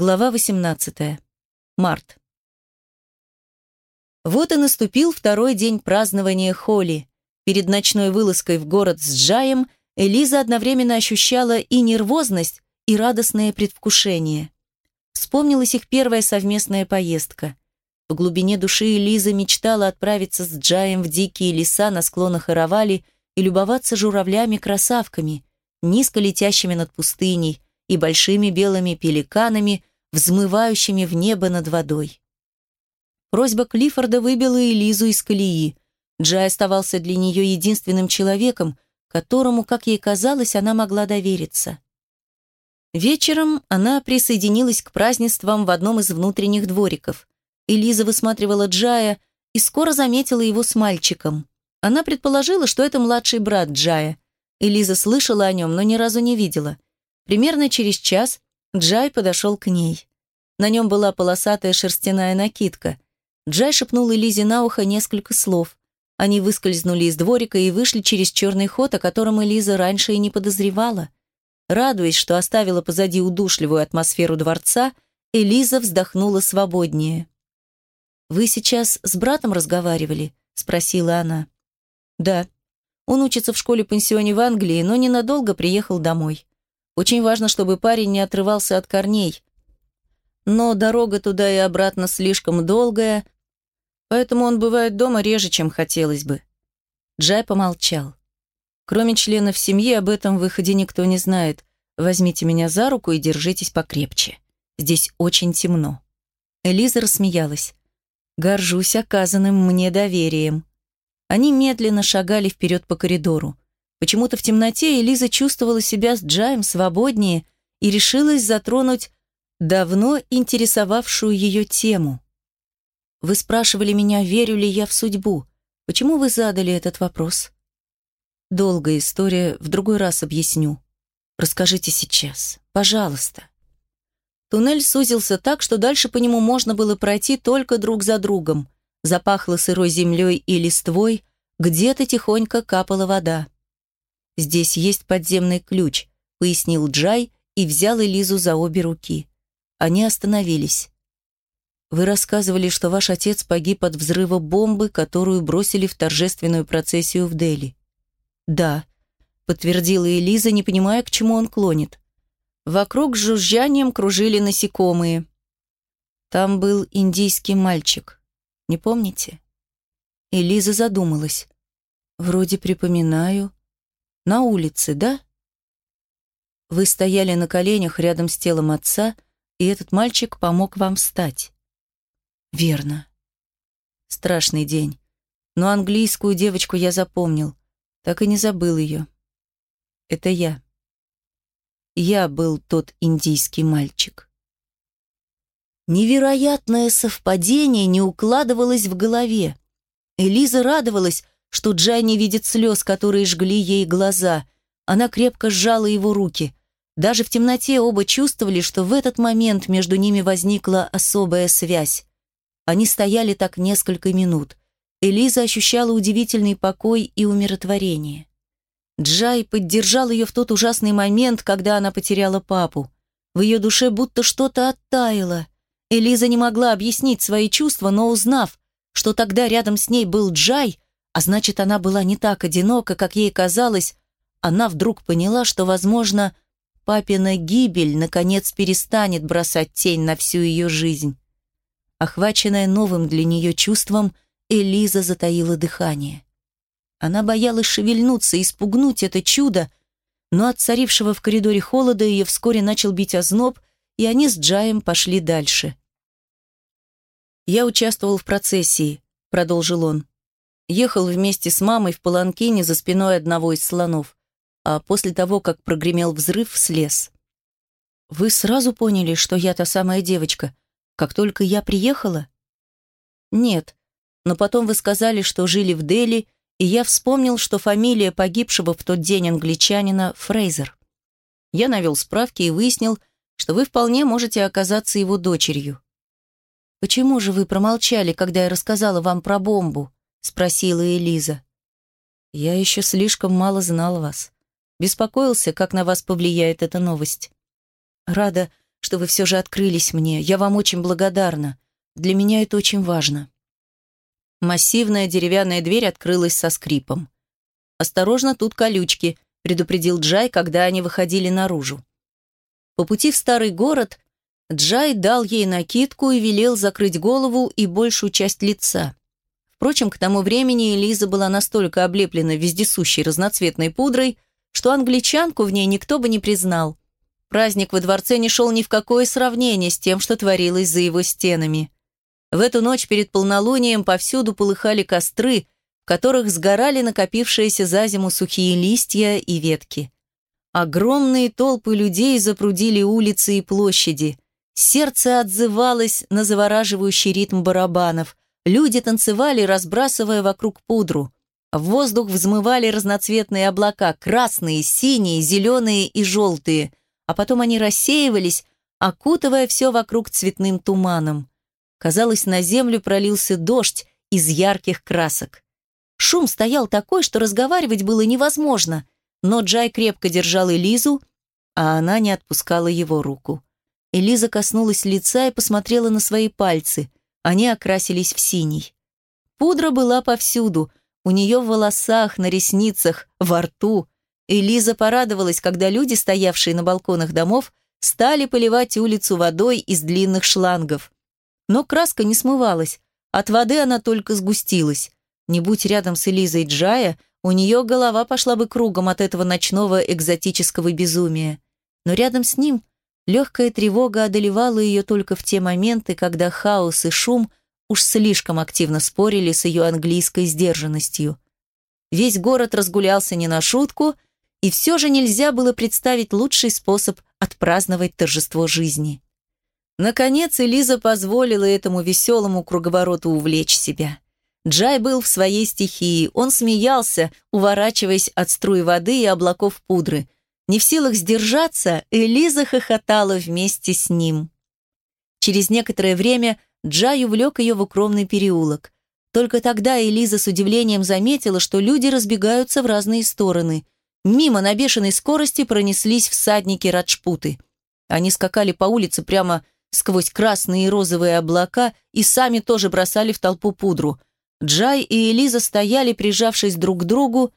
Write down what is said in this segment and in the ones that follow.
Глава 18. Март. Вот и наступил второй день празднования Холи. Перед ночной вылазкой в город с Джаем Элиза одновременно ощущала и нервозность, и радостное предвкушение. Вспомнилась их первая совместная поездка. В глубине души Элиза мечтала отправиться с Джаем в дикие леса на склонах Иравали и любоваться журавлями-красавками, низко летящими над пустыней, и большими белыми пеликанами, взмывающими в небо над водой. Просьба Клиффорда выбила Элизу из колеи. Джай оставался для нее единственным человеком, которому, как ей казалось, она могла довериться. Вечером она присоединилась к празднествам в одном из внутренних двориков. Элиза высматривала Джая и скоро заметила его с мальчиком. Она предположила, что это младший брат Джая. Элиза слышала о нем, но ни разу не видела. Примерно через час Джай подошел к ней. На нем была полосатая шерстяная накидка. Джай шепнул Элизе на ухо несколько слов. Они выскользнули из дворика и вышли через черный ход, о котором Элиза раньше и не подозревала. Радуясь, что оставила позади удушливую атмосферу дворца, Элиза вздохнула свободнее. «Вы сейчас с братом разговаривали?» – спросила она. «Да. Он учится в школе-пансионе в Англии, но ненадолго приехал домой. Очень важно, чтобы парень не отрывался от корней. Но дорога туда и обратно слишком долгая, поэтому он бывает дома реже, чем хотелось бы. Джай помолчал. Кроме членов семьи, об этом выходе никто не знает. Возьмите меня за руку и держитесь покрепче. Здесь очень темно. Элиза рассмеялась. Горжусь оказанным мне доверием. Они медленно шагали вперед по коридору. Почему-то в темноте Элиза чувствовала себя с Джаем свободнее и решилась затронуть давно интересовавшую ее тему. «Вы спрашивали меня, верю ли я в судьбу. Почему вы задали этот вопрос?» «Долгая история, в другой раз объясню. Расскажите сейчас, пожалуйста». Туннель сузился так, что дальше по нему можно было пройти только друг за другом. Запахло сырой землей и листвой, где-то тихонько капала вода. «Здесь есть подземный ключ», — пояснил Джай и взял Элизу за обе руки. Они остановились. «Вы рассказывали, что ваш отец погиб от взрыва бомбы, которую бросили в торжественную процессию в Дели». «Да», — подтвердила Элиза, не понимая, к чему он клонит. Вокруг с жужжанием кружили насекомые. Там был индийский мальчик. Не помните? Элиза задумалась. Вроде припоминаю. На улице, да? Вы стояли на коленях рядом с телом отца, и этот мальчик помог вам встать. Верно. Страшный день. Но английскую девочку я запомнил. Так и не забыл ее. Это я. Я был тот индийский мальчик. Невероятное совпадение не укладывалось в голове. Элиза радовалась, что Джай видит слез, которые жгли ей глаза. Она крепко сжала его руки. Даже в темноте оба чувствовали, что в этот момент между ними возникла особая связь. Они стояли так несколько минут. Элиза ощущала удивительный покой и умиротворение. Джай поддержал ее в тот ужасный момент, когда она потеряла папу. В ее душе будто что-то оттаяло. Элиза не могла объяснить свои чувства, но узнав, что тогда рядом с ней был Джай, а значит, она была не так одинока, как ей казалось. Она вдруг поняла, что, возможно, папина гибель наконец перестанет бросать тень на всю ее жизнь. Охваченная новым для нее чувством, Элиза затаила дыхание. Она боялась шевельнуться и спугнуть это чудо, но от царившего в коридоре холода ее вскоре начал бить озноб, и они с Джаем пошли дальше. «Я участвовал в процессии», — продолжил он. Ехал вместе с мамой в паланкине за спиной одного из слонов, а после того, как прогремел взрыв, слез. «Вы сразу поняли, что я та самая девочка, как только я приехала?» «Нет, но потом вы сказали, что жили в Дели, и я вспомнил, что фамилия погибшего в тот день англичанина Фрейзер. Я навел справки и выяснил, что вы вполне можете оказаться его дочерью. Почему же вы промолчали, когда я рассказала вам про бомбу? — спросила Элиза. «Я еще слишком мало знал вас. Беспокоился, как на вас повлияет эта новость. Рада, что вы все же открылись мне. Я вам очень благодарна. Для меня это очень важно». Массивная деревянная дверь открылась со скрипом. «Осторожно, тут колючки», — предупредил Джай, когда они выходили наружу. По пути в старый город Джай дал ей накидку и велел закрыть голову и большую часть лица. Впрочем, к тому времени Элиза была настолько облеплена вездесущей разноцветной пудрой, что англичанку в ней никто бы не признал. Праздник во дворце не шел ни в какое сравнение с тем, что творилось за его стенами. В эту ночь перед полнолунием повсюду полыхали костры, в которых сгорали накопившиеся за зиму сухие листья и ветки. Огромные толпы людей запрудили улицы и площади. Сердце отзывалось на завораживающий ритм барабанов. Люди танцевали, разбрасывая вокруг пудру. В воздух взмывали разноцветные облака, красные, синие, зеленые и желтые, а потом они рассеивались, окутывая все вокруг цветным туманом. Казалось, на землю пролился дождь из ярких красок. Шум стоял такой, что разговаривать было невозможно, но Джай крепко держал Элизу, а она не отпускала его руку. Элиза коснулась лица и посмотрела на свои пальцы. Они окрасились в синий. Пудра была повсюду, у нее в волосах, на ресницах, во рту. Элиза порадовалась, когда люди, стоявшие на балконах домов, стали поливать улицу водой из длинных шлангов. Но краска не смывалась. От воды она только сгустилась. Не будь рядом с Элизой Джая, у нее голова пошла бы кругом от этого ночного экзотического безумия. Но рядом с ним легкая тревога одолевала ее только в те моменты, когда хаос и шум уж слишком активно спорили с ее английской сдержанностью. Весь город разгулялся не на шутку, и все же нельзя было представить лучший способ отпраздновать торжество жизни. Наконец Элиза позволила этому веселому круговороту увлечь себя. Джай был в своей стихии, он смеялся, уворачиваясь от струй воды и облаков пудры. Не в силах сдержаться, Элиза хохотала вместе с ним. Через некоторое время Джай увлек ее в укромный переулок. Только тогда Элиза с удивлением заметила, что люди разбегаются в разные стороны. Мимо на бешеной скорости пронеслись всадники Раджпуты. Они скакали по улице прямо сквозь красные и розовые облака и сами тоже бросали в толпу пудру. Джай и Элиза стояли, прижавшись друг к другу,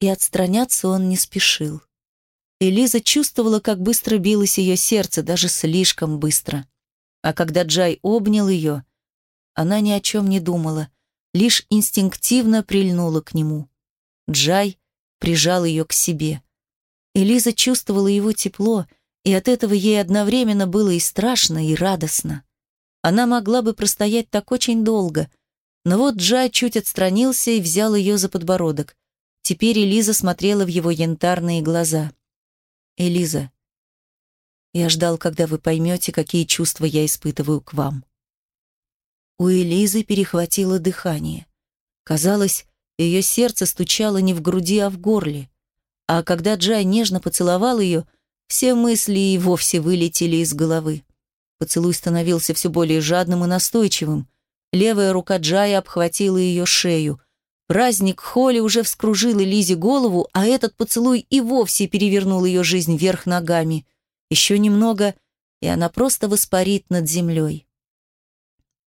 и отстраняться он не спешил. Элиза чувствовала, как быстро билось ее сердце, даже слишком быстро. А когда Джай обнял ее, она ни о чем не думала, лишь инстинктивно прильнула к нему. Джай прижал ее к себе. Элиза чувствовала его тепло, и от этого ей одновременно было и страшно, и радостно. Она могла бы простоять так очень долго, но вот Джай чуть отстранился и взял ее за подбородок. Теперь Элиза смотрела в его янтарные глаза. «Элиза, я ждал, когда вы поймете, какие чувства я испытываю к вам». У Элизы перехватило дыхание. Казалось, ее сердце стучало не в груди, а в горле. А когда Джай нежно поцеловал ее, все мысли и вовсе вылетели из головы. Поцелуй становился все более жадным и настойчивым. Левая рука Джая обхватила ее шею. Праздник Холли уже вскружил Лизе голову, а этот поцелуй и вовсе перевернул ее жизнь вверх ногами. Еще немного, и она просто воспарит над землей.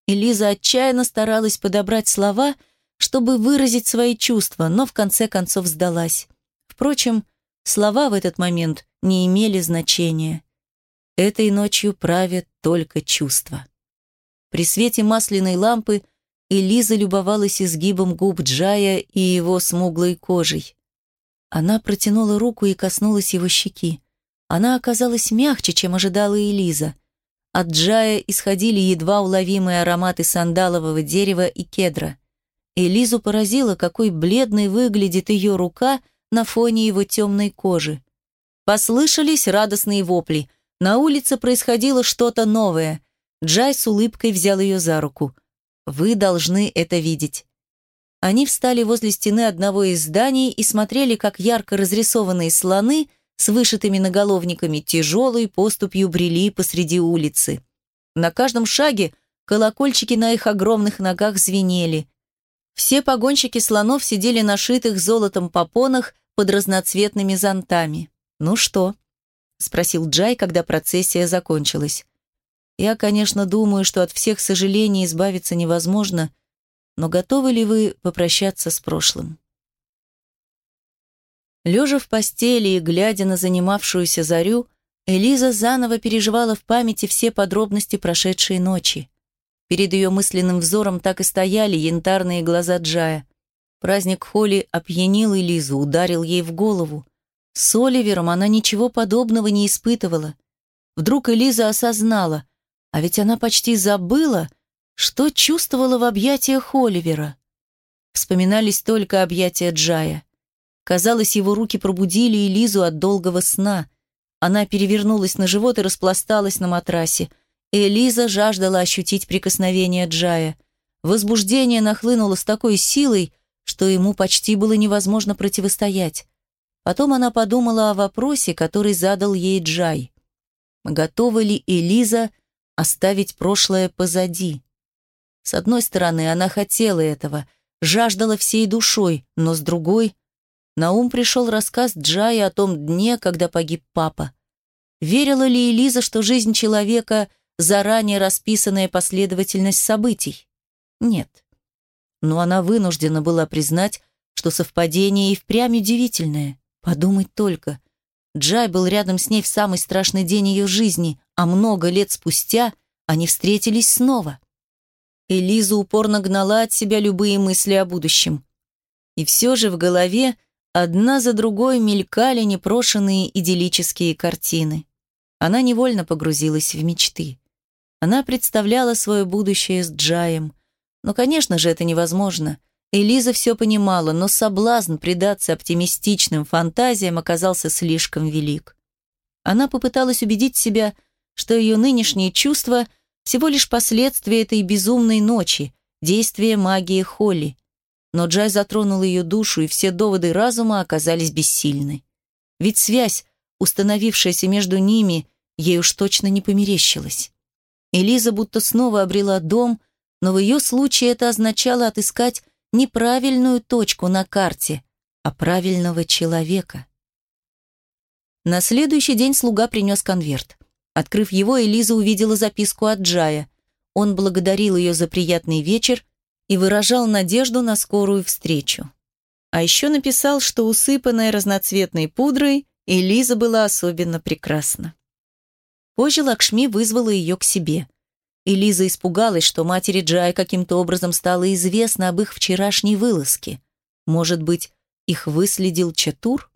Элиза отчаянно старалась подобрать слова, чтобы выразить свои чувства, но в конце концов сдалась. Впрочем, слова в этот момент не имели значения. Этой ночью правят только чувства. При свете масляной лампы Элиза любовалась изгибом губ Джая и его смуглой кожей. Она протянула руку и коснулась его щеки. Она оказалась мягче, чем ожидала Элиза. От Джая исходили едва уловимые ароматы сандалового дерева и кедра. Элизу поразило, какой бледной выглядит ее рука на фоне его темной кожи. Послышались радостные вопли. На улице происходило что-то новое. Джай с улыбкой взял ее за руку. «Вы должны это видеть». Они встали возле стены одного из зданий и смотрели, как ярко разрисованные слоны с вышитыми наголовниками тяжелой поступью брели посреди улицы. На каждом шаге колокольчики на их огромных ногах звенели. Все погонщики слонов сидели на шитых золотом попонах под разноцветными зонтами. Ну что? — спросил Джай, когда процессия закончилась. «Я, конечно, думаю, что от всех сожалений избавиться невозможно, но готовы ли вы попрощаться с прошлым?» Лежа в постели и глядя на занимавшуюся зарю, Элиза заново переживала в памяти все подробности прошедшей ночи. Перед ее мысленным взором так и стояли янтарные глаза Джая. Праздник Холли опьянил Элизу, ударил ей в голову. С Оливером она ничего подобного не испытывала. Вдруг Элиза осознала, а ведь она почти забыла, что чувствовала в объятиях Оливера. Вспоминались только объятия Джая. Казалось, его руки пробудили Элизу от долгого сна. Она перевернулась на живот и распласталась на матрасе – Элиза жаждала ощутить прикосновение Джая. Возбуждение нахлынуло с такой силой, что ему почти было невозможно противостоять. Потом она подумала о вопросе, который задал ей Джай. Готова ли Элиза оставить прошлое позади? С одной стороны, она хотела этого, жаждала всей душой, но с другой... На ум пришел рассказ Джая о том дне, когда погиб папа. Верила ли Элиза, что жизнь человека заранее расписанная последовательность событий? Нет. Но она вынуждена была признать, что совпадение и впрямь удивительное. Подумать только. Джай был рядом с ней в самый страшный день ее жизни, а много лет спустя они встретились снова. Элиза упорно гнала от себя любые мысли о будущем. И все же в голове одна за другой мелькали непрошенные идиллические картины. Она невольно погрузилась в мечты. Она представляла свое будущее с Джаем. Но, конечно же, это невозможно. Элиза все понимала, но соблазн предаться оптимистичным фантазиям оказался слишком велик. Она попыталась убедить себя, что ее нынешние чувства – всего лишь последствия этой безумной ночи, действия магии Холли. Но Джай затронул ее душу, и все доводы разума оказались бессильны. Ведь связь, установившаяся между ними, ей уж точно не померещилась. Элиза будто снова обрела дом, но в ее случае это означало отыскать неправильную точку на карте, а правильного человека. На следующий день слуга принес конверт. Открыв его, Элиза увидела записку от Джая. Он благодарил ее за приятный вечер и выражал надежду на скорую встречу. А еще написал, что усыпанная разноцветной пудрой, Элиза была особенно прекрасна. Позже Лакшми вызвала ее к себе. И Лиза испугалась, что матери Джай каким-то образом стало известно об их вчерашней вылазке. Может быть, их выследил Чатур?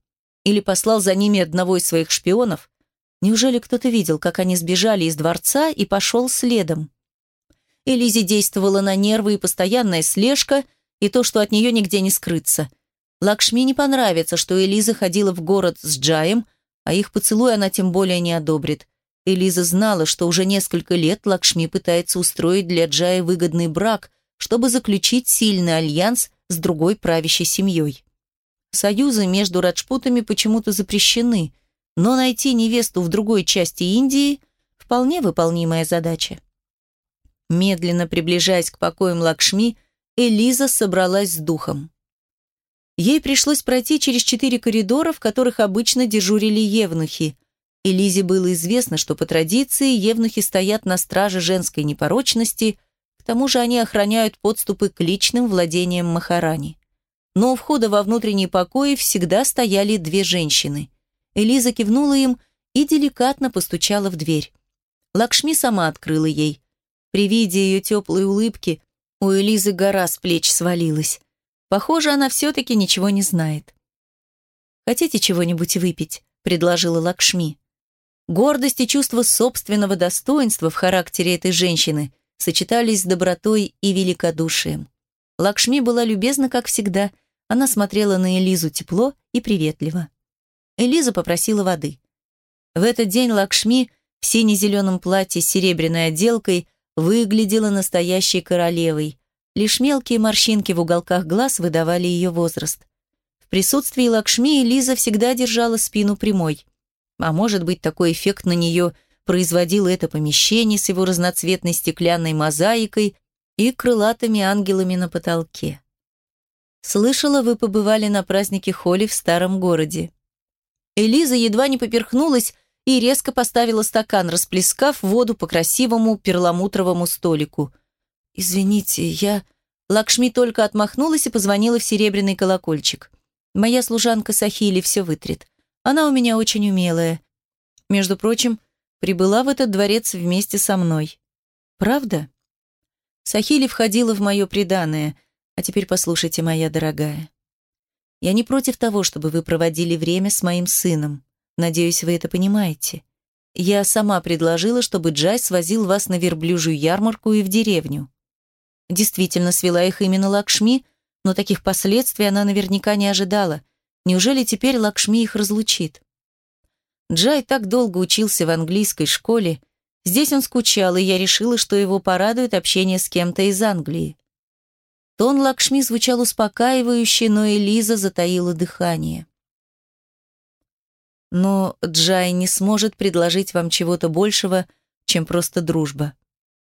Или послал за ними одного из своих шпионов? Неужели кто-то видел, как они сбежали из дворца и пошел следом? Элизе действовала на нервы и постоянная слежка, и то, что от нее нигде не скрыться. Лакшми не понравится, что Элиза ходила в город с Джаем, а их поцелуй она тем более не одобрит. Элиза знала, что уже несколько лет Лакшми пытается устроить для Джая выгодный брак, чтобы заключить сильный альянс с другой правящей семьей. Союзы между раджпутами почему-то запрещены, но найти невесту в другой части Индии – вполне выполнимая задача. Медленно приближаясь к покоям Лакшми, Элиза собралась с духом. Ей пришлось пройти через четыре коридора, в которых обычно дежурили евнухи – и Лизе было известно, что по традиции евнухи стоят на страже женской непорочности, к тому же они охраняют подступы к личным владениям Махарани. Но у входа во внутренние покои всегда стояли две женщины. Элиза кивнула им и деликатно постучала в дверь. Лакшми сама открыла ей. При виде ее теплой улыбки у Элизы гора с плеч свалилась. Похоже, она все-таки ничего не знает. «Хотите чего-нибудь выпить?» – предложила Лакшми. Гордость и чувство собственного достоинства в характере этой женщины сочетались с добротой и великодушием. Лакшми была любезна, как всегда. Она смотрела на Элизу тепло и приветливо. Элиза попросила воды. В этот день Лакшми в сине-зеленом платье с серебряной отделкой выглядела настоящей королевой. Лишь мелкие морщинки в уголках глаз выдавали ее возраст. В присутствии Лакшми Элиза всегда держала спину прямой. А может быть, такой эффект на нее производило это помещение с его разноцветной стеклянной мозаикой и крылатыми ангелами на потолке. «Слышала, вы побывали на празднике Холли в старом городе». Элиза едва не поперхнулась и резко поставила стакан, расплескав воду по красивому перламутровому столику. «Извините, я...» Лакшми только отмахнулась и позвонила в серебряный колокольчик. «Моя служанка Сахили все вытрет. Она у меня очень умелая. Между прочим, прибыла в этот дворец вместе со мной. Правда?» Сахили входила в мое преданное. А теперь послушайте, моя дорогая. Я не против того, чтобы вы проводили время с моим сыном. Надеюсь, вы это понимаете. Я сама предложила, чтобы Джай свозил вас на верблюжью ярмарку и в деревню. Действительно, свела их именно Лакшми, но таких последствий она наверняка не ожидала. Неужели теперь Лакшми их разлучит? Джай так долго учился в английской школе. Здесь он скучал, и я решила, что его порадует общение с кем-то из Англии. Тон Лакшми звучал успокаивающе, но Элиза затаила дыхание. Но Джай не сможет предложить вам чего-то большего, чем просто дружба.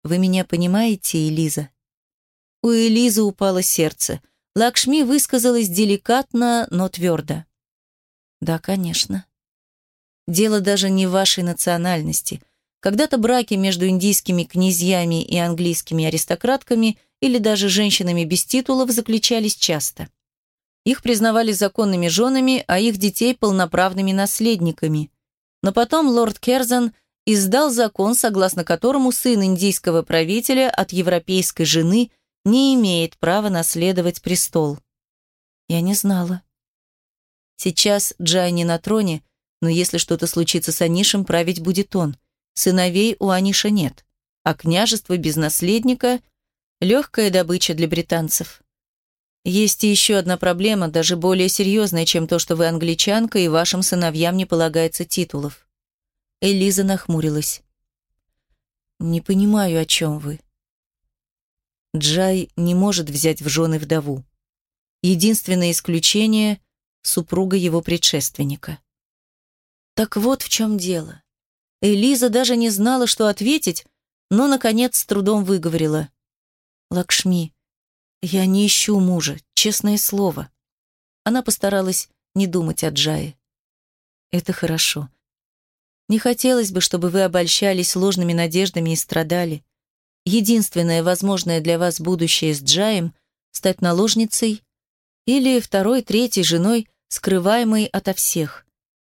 Вы меня понимаете, Элиза? У Элизы упало сердце. Лакшми высказалась деликатно, но твердо. Да, конечно. Дело даже не в вашей национальности. Когда-то браки между индийскими князьями и английскими аристократками или даже женщинами без титулов заключались часто. Их признавали законными женами, а их детей – полноправными наследниками. Но потом лорд Керзан издал закон, согласно которому сын индийского правителя от европейской жены не имеет права наследовать престол. Я не знала. Сейчас Джай не на троне, но если что-то случится с Анишем, править будет он. Сыновей у Аниша нет, а княжество без наследника – легкая добыча для британцев. Есть и еще одна проблема, даже более серьезная, чем то, что вы англичанка и вашим сыновьям не полагается титулов. Элиза нахмурилась. «Не понимаю, о чем вы». Джай не может взять в жены вдову. Единственное исключение – супруга его предшественника. Так вот в чем дело. Элиза даже не знала, что ответить, но, наконец, с трудом выговорила. «Лакшми, я не ищу мужа, честное слово. Она постаралась не думать о Джае. Это хорошо. Не хотелось бы, чтобы вы обольщались ложными надеждами и страдали. Единственное возможное для вас будущее с Джаем — стать наложницей или второй, третьей женой, скрываемой ото всех.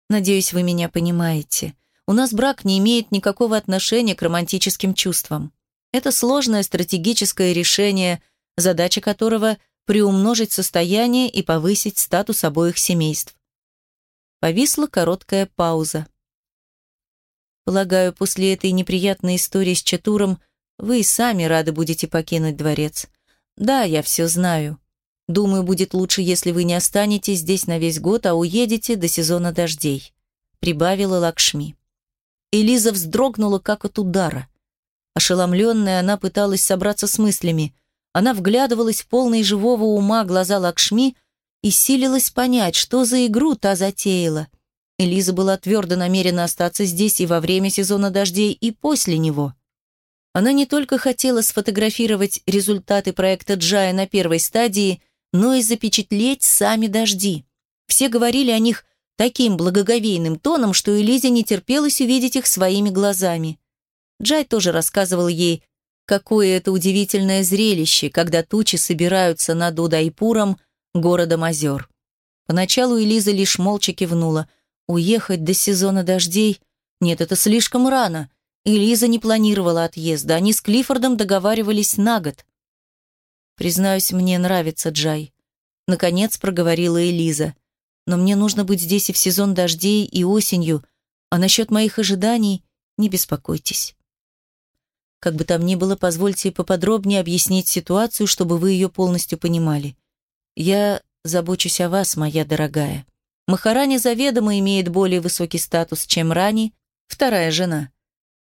Надеюсь, вы меня понимаете. У нас брак не имеет никакого отношения к романтическим чувствам. Это сложное стратегическое решение — задача которого – приумножить состояние и повысить статус обоих семейств. Повисла короткая пауза. Полагаю, после этой неприятной истории с Чатуром вы и сами рады будете покинуть дворец. Да, я все знаю. Думаю, будет лучше, если вы не останетесь здесь на весь год, а уедете до сезона дождей», — прибавила Лакшми. Элиза вздрогнула, как от удара. Ошеломленная, она пыталась собраться с мыслями. Она вглядывалась в полные живого ума глаза Лакшми и силилась понять, что за игру та затеяла. Элиза была твердо намерена остаться здесь и во время сезона дождей, и после него. Она не только хотела сфотографировать результаты проекта Джая на первой стадии, но и запечатлеть сами дожди. Все говорили о них таким благоговейным тоном, что Элизе не терпелось увидеть их своими глазами. Джай тоже рассказывал ей, Какое это удивительное зрелище, когда тучи собираются над Удайпуром, городом озер. Поначалу Элиза лишь молча кивнула. Уехать до сезона дождей? Нет, это слишком рано. Элиза не планировала отъезда, они с Клиффордом договаривались на год. «Признаюсь, мне нравится Джай», — наконец проговорила Элиза. «Но мне нужно быть здесь и в сезон дождей, и осенью, а насчет моих ожиданий не беспокойтесь». Как бы там ни было, позвольте поподробнее объяснить ситуацию, чтобы вы ее полностью понимали. Я забочусь о вас, моя дорогая. Махарани заведомо имеет более высокий статус, чем Рани, вторая жена.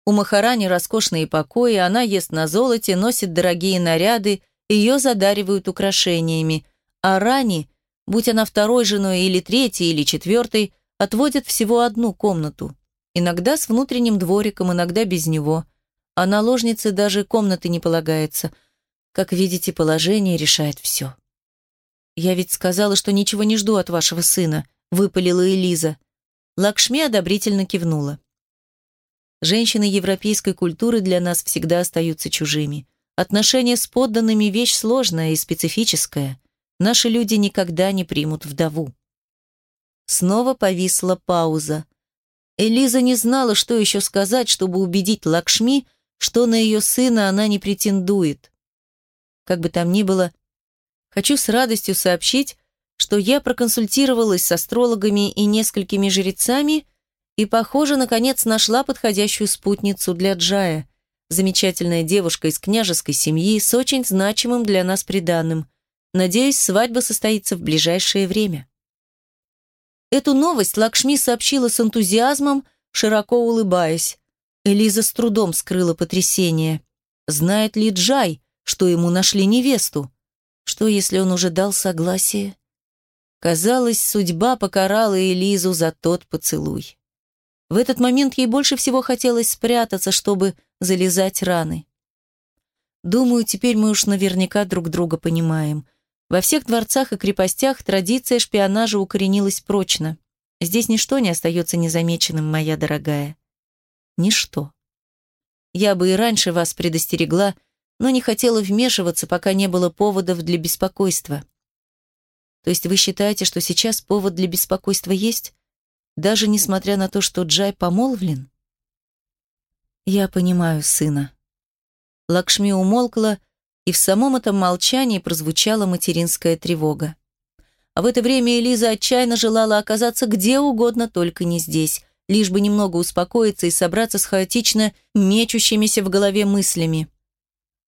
У Махарани роскошные покои, она ест на золоте, носит дорогие наряды, ее задаривают украшениями, а Рани, будь она второй женой или третьей или четвертой, отводят всего одну комнату. Иногда с внутренним двориком, иногда без него – а наложнице даже комнаты не полагается. Как видите, положение решает все. «Я ведь сказала, что ничего не жду от вашего сына», — выпалила Элиза. Лакшми одобрительно кивнула. Женщины европейской культуры для нас всегда остаются чужими. Отношения с подданными – вещь сложная и специфическая. Наши люди никогда не примут вдову. Снова повисла пауза. Элиза не знала, что еще сказать, чтобы убедить Лакшми, что на ее сына она не претендует. Как бы там ни было, хочу с радостью сообщить, что я проконсультировалась с астрологами и несколькими жрецами и, похоже, наконец нашла подходящую спутницу для Джая. Замечательная девушка из княжеской семьи с очень значимым для нас приданным. Надеюсь, свадьба состоится в ближайшее время. Эту новость Лакшми сообщила с энтузиазмом, широко улыбаясь. Элиза с трудом скрыла потрясение. Знает ли Джай, что ему нашли невесту? Что, если он уже дал согласие? Казалось, судьба покарала Элизу за тот поцелуй. В этот момент ей больше всего хотелось спрятаться, чтобы залезать раны. Думаю, теперь мы уж наверняка друг друга понимаем. Во всех дворцах и крепостях традиция шпионажа укоренилась прочно. Здесь ничто не остается незамеченным, моя дорогая. Ничто. Я бы и раньше вас предостерегла, но не хотела вмешиваться, пока не было поводов для беспокойства. То есть вы считаете, что сейчас повод для беспокойства есть, даже несмотря на то, что Джай помолвлен? Я понимаю сына. Лакшми умолкла, и в самом этом молчании прозвучала материнская тревога. А в это время Элиза отчаянно желала оказаться где угодно, только не здесь, лишь бы немного успокоиться и собраться с хаотично мечущимися в голове мыслями.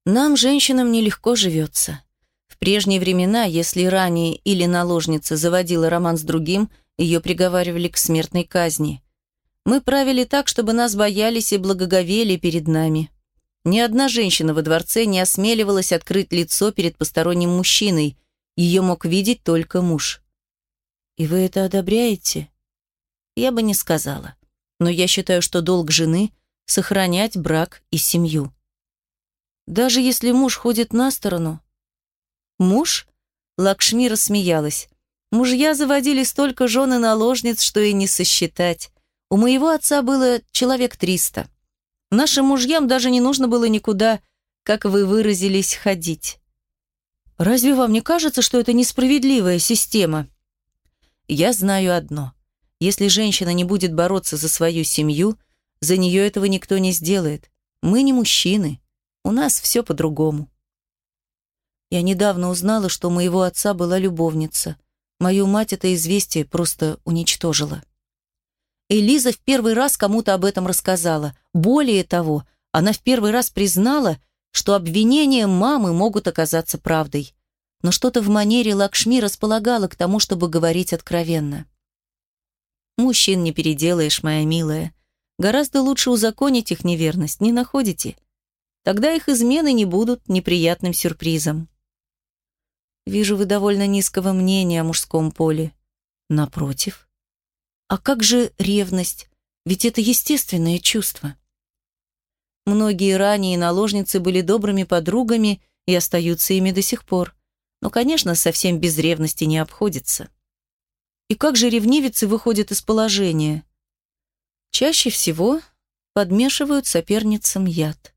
Нам, женщинам, нелегко живется. В прежние времена, если ранее или наложница заводила роман с другим, ее приговаривали к смертной казни. Мы правили так, чтобы нас боялись и благоговели перед нами. Ни одна женщина во дворце не осмеливалась открыть лицо перед посторонним мужчиной. Ее мог видеть только муж. И вы это одобряете? Я бы не сказала. Но я считаю, что долг жены — сохранять брак и семью. Даже если муж ходит на сторону. Муж? Лакшми рассмеялась. Мужья заводили столько жен и наложниц, что и не сосчитать. У моего отца было человек триста. Нашим мужьям даже не нужно было никуда, как вы выразились, ходить. Разве вам не кажется, что это несправедливая система? Я знаю одно. Если женщина не будет бороться за свою семью, за нее этого никто не сделает. Мы не мужчины. У нас все по-другому. Я недавно узнала, что у моего отца была любовница. Мою мать это известие просто уничтожило. Элиза в первый раз кому-то об этом рассказала. Более того, она в первый раз признала, что обвинения мамы могут оказаться правдой. Но что-то в манере Лакшми располагало к тому, чтобы говорить откровенно. «Мужчин не переделаешь, моя милая. Гораздо лучше узаконить их неверность, не находите? Тогда их измены не будут неприятным сюрпризом». «Вижу, вы довольно низкого мнения о мужском поле». «Напротив, а как же ревность? Ведь это естественное чувство. Многие ранее наложницы были добрыми подругами и остаются ими до сих пор. Но, конечно, совсем без ревности не обходится. И как же ревнивицы выходят из положения? Чаще всего подмешивают соперницам яд.